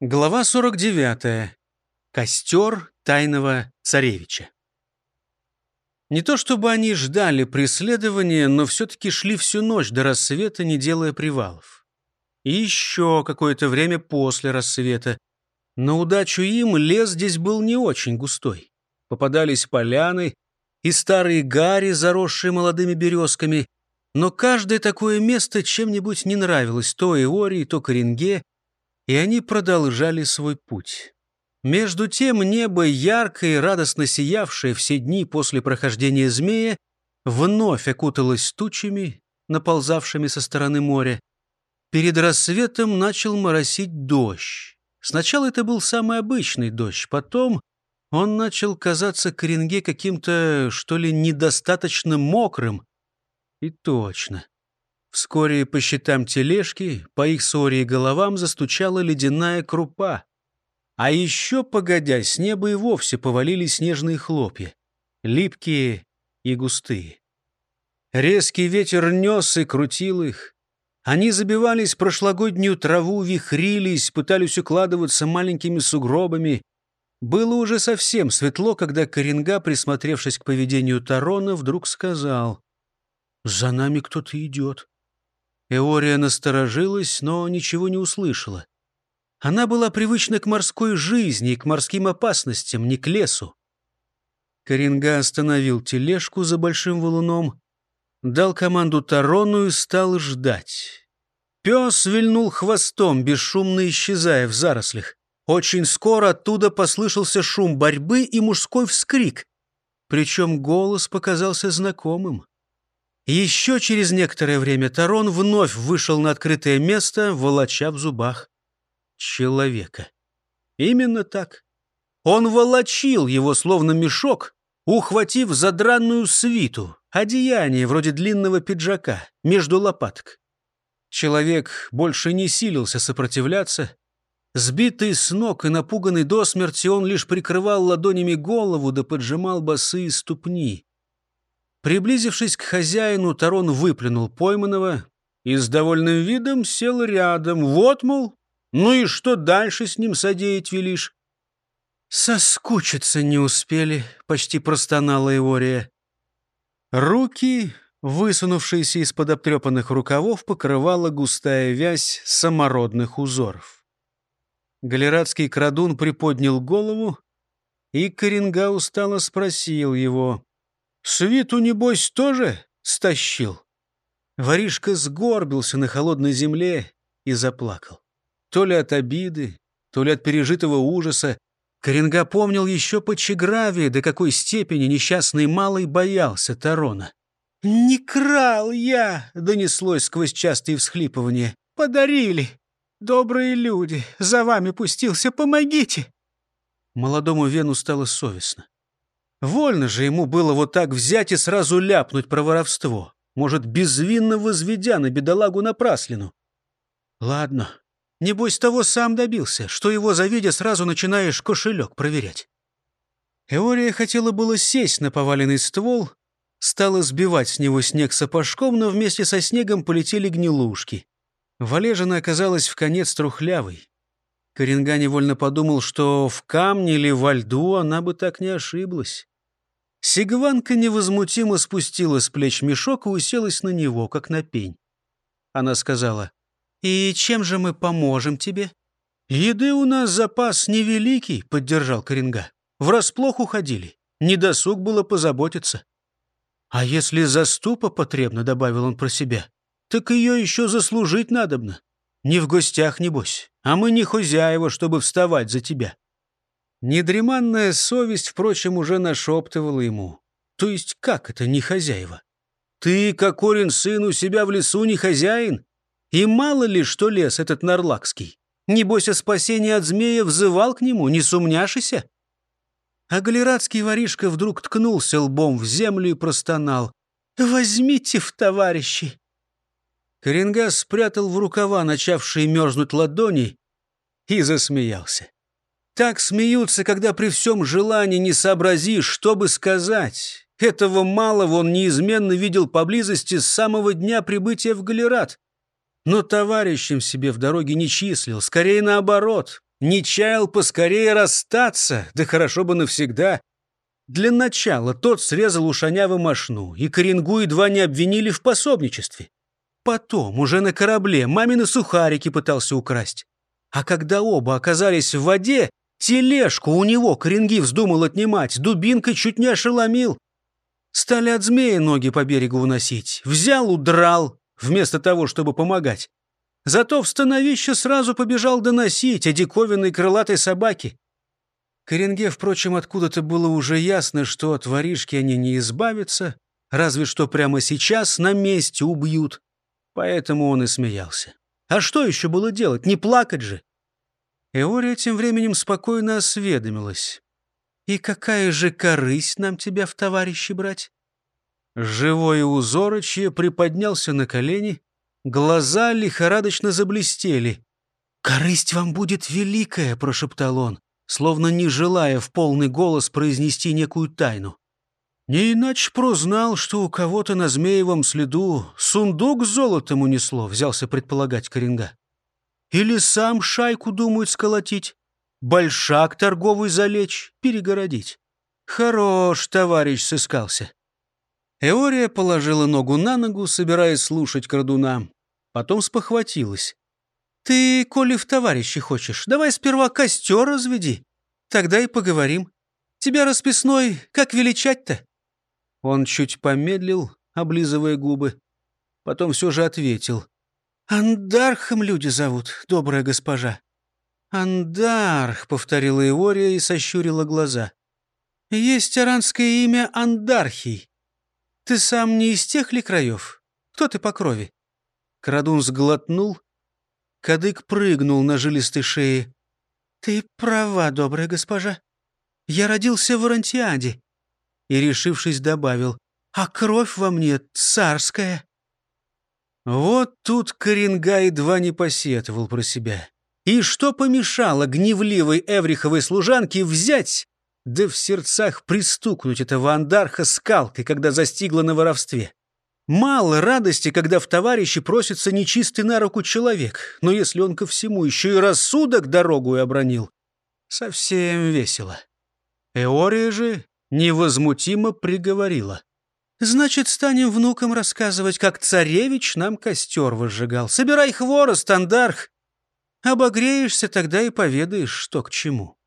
Глава 49. Костер тайного царевича. Не то чтобы они ждали преследования, но все-таки шли всю ночь до рассвета, не делая привалов. И еще какое-то время после рассвета. На удачу им лес здесь был не очень густой. Попадались поляны и старые гари, заросшие молодыми березками, но каждое такое место чем-нибудь не нравилось то Иории, то Коренге, и они продолжали свой путь. Между тем небо, яркое и радостно сиявшее все дни после прохождения змея, вновь окуталось тучами, наползавшими со стороны моря. Перед рассветом начал моросить дождь. Сначала это был самый обычный дождь, потом он начал казаться Коренге каким-то, что ли, недостаточно мокрым. И точно. Вскоре по щитам тележки, по их ссоре и головам застучала ледяная крупа. А еще, погодя, с неба и вовсе повалили снежные хлопья, липкие и густые. Резкий ветер нес и крутил их. Они забивались в прошлогоднюю траву, вихрились, пытались укладываться маленькими сугробами. Было уже совсем светло, когда Коренга, присмотревшись к поведению Тарона, вдруг сказал, «За нами кто-то идет». Эория насторожилась, но ничего не услышала. Она была привычна к морской жизни и к морским опасностям, не к лесу. Коренга остановил тележку за большим валуном, дал команду Тарону и стал ждать. Пес вильнул хвостом, бесшумно исчезая в зарослях. Очень скоро оттуда послышался шум борьбы и мужской вскрик. Причем голос показался знакомым. Еще через некоторое время Тарон вновь вышел на открытое место, волоча в зубах человека. Именно так. Он волочил его, словно мешок, ухватив задранную свиту, одеяние вроде длинного пиджака, между лопаток. Человек больше не силился сопротивляться. Сбитый с ног и напуганный до смерти, он лишь прикрывал ладонями голову да поджимал босые ступни. Приблизившись к хозяину, Тарон выплюнул пойманного и с довольным видом сел рядом. Вот, мол, ну и что дальше с ним содеять велишь? «Соскучиться не успели», — почти простонала Иория. Руки, высунувшиеся из-под обтрепанных рукавов, покрывала густая вязь самородных узоров. Галератский крадун приподнял голову, и Коренга устало спросил его. Свиту, небось, тоже стащил?» Воришка сгорбился на холодной земле и заплакал. То ли от обиды, то ли от пережитого ужаса. Коренга помнил еще по Чеграве, до какой степени несчастный малый боялся Тарона. «Не крал я!» — донеслось сквозь частые всхлипывания. «Подарили! Добрые люди! За вами пустился! Помогите!» Молодому Вену стало совестно. Вольно же ему было вот так взять и сразу ляпнуть про воровство, может, безвинно возведя на бедолагу напраслину. Ладно, небось того сам добился, что его завидя сразу начинаешь кошелек проверять. Эория хотела было сесть на поваленный ствол, стала сбивать с него снег сапожком, но вместе со снегом полетели гнилушки. Валежина оказалась в конец трухлявой. Коренга невольно подумал, что в камне или во льду она бы так не ошиблась. Сигванка невозмутимо спустила с плеч мешок и уселась на него, как на пень. Она сказала, «И чем же мы поможем тебе?» «Еды у нас запас невеликий», — поддержал Коренга. «Врасплох уходили. Недосуг было позаботиться». «А если заступа потребно», — добавил он про себя, «так ее еще заслужить надобно. Не в гостях, небось, а мы не хозяева, чтобы вставать за тебя». Недреманная совесть, впрочем, уже нашептывала ему. То есть как это не хозяева? Ты, Кокорин, сын, у себя в лесу не хозяин? И мало ли, что лес этот нарлакский. Небось, о спасении от змея взывал к нему, не сумняшися? А галератский воришка вдруг ткнулся лбом в землю и простонал. «Возьмите в товарищи!» Коренга спрятал в рукава начавшие мерзнуть ладони и засмеялся. Так смеются, когда при всем желании не сообразишь, что бы сказать. Этого малого он неизменно видел поблизости с самого дня прибытия в Галерат. Но товарищем себе в дороге не числил, скорее наоборот. Не чаял поскорее расстаться, да хорошо бы навсегда. Для начала тот срезал у Шанявы мошну, и Коренгу едва не обвинили в пособничестве. Потом, уже на корабле, мамины сухарики пытался украсть. А когда оба оказались в воде, тележку у него Коренги вздумал отнимать, дубинкой чуть не ошеломил. Стали от змея ноги по берегу уносить. Взял, удрал, вместо того, чтобы помогать. Зато в становище сразу побежал доносить о диковинной крылатой собаке. Коренге, впрочем, откуда-то было уже ясно, что от воришки они не избавятся, разве что прямо сейчас на месте убьют. Поэтому он и смеялся. А что еще было делать? Не плакать же. Эория тем временем спокойно осведомилась. «И какая же корысть нам тебя в товарищи брать?» Живое узорочье приподнялся на колени, глаза лихорадочно заблестели. «Корысть вам будет великая», — прошептал он, словно не желая в полный голос произнести некую тайну. Не иначе прознал, что у кого-то на Змеевом следу сундук с золотом унесло, взялся предполагать Коренга. Или сам шайку думают сколотить, большак торговый залечь, перегородить. Хорош товарищ сыскался. Эория положила ногу на ногу, собираясь слушать крадуна. Потом спохватилась. «Ты, коли в товарищи хочешь, давай сперва костер разведи. Тогда и поговорим. Тебя расписной, как величать-то?» Он чуть помедлил, облизывая губы. Потом все же ответил. «Андархом люди зовут, добрая госпожа». «Андарх», — повторила Иория и сощурила глаза. «Есть аранское имя Андархий. Ты сам не из тех ли краев? Кто ты по крови?» Крадун сглотнул. Кадык прыгнул на жилистой шее. «Ты права, добрая госпожа. Я родился в Арантиаде и, решившись, добавил, «А кровь во мне царская». Вот тут Коренга едва не посетовал про себя. И что помешало гневливой Эвриховой служанке взять, да в сердцах пристукнуть этого андарха скалкой, когда застигла на воровстве? Мало радости, когда в товарищи просится нечистый на руку человек, но если он ко всему еще и рассудок дорогу обронил, совсем весело. Эория же невозмутимо приговорила. «Значит, станем внукам рассказывать, как царевич нам костер выжигал. Собирай хворост, андарх. Обогреешься, тогда и поведаешь, что к чему».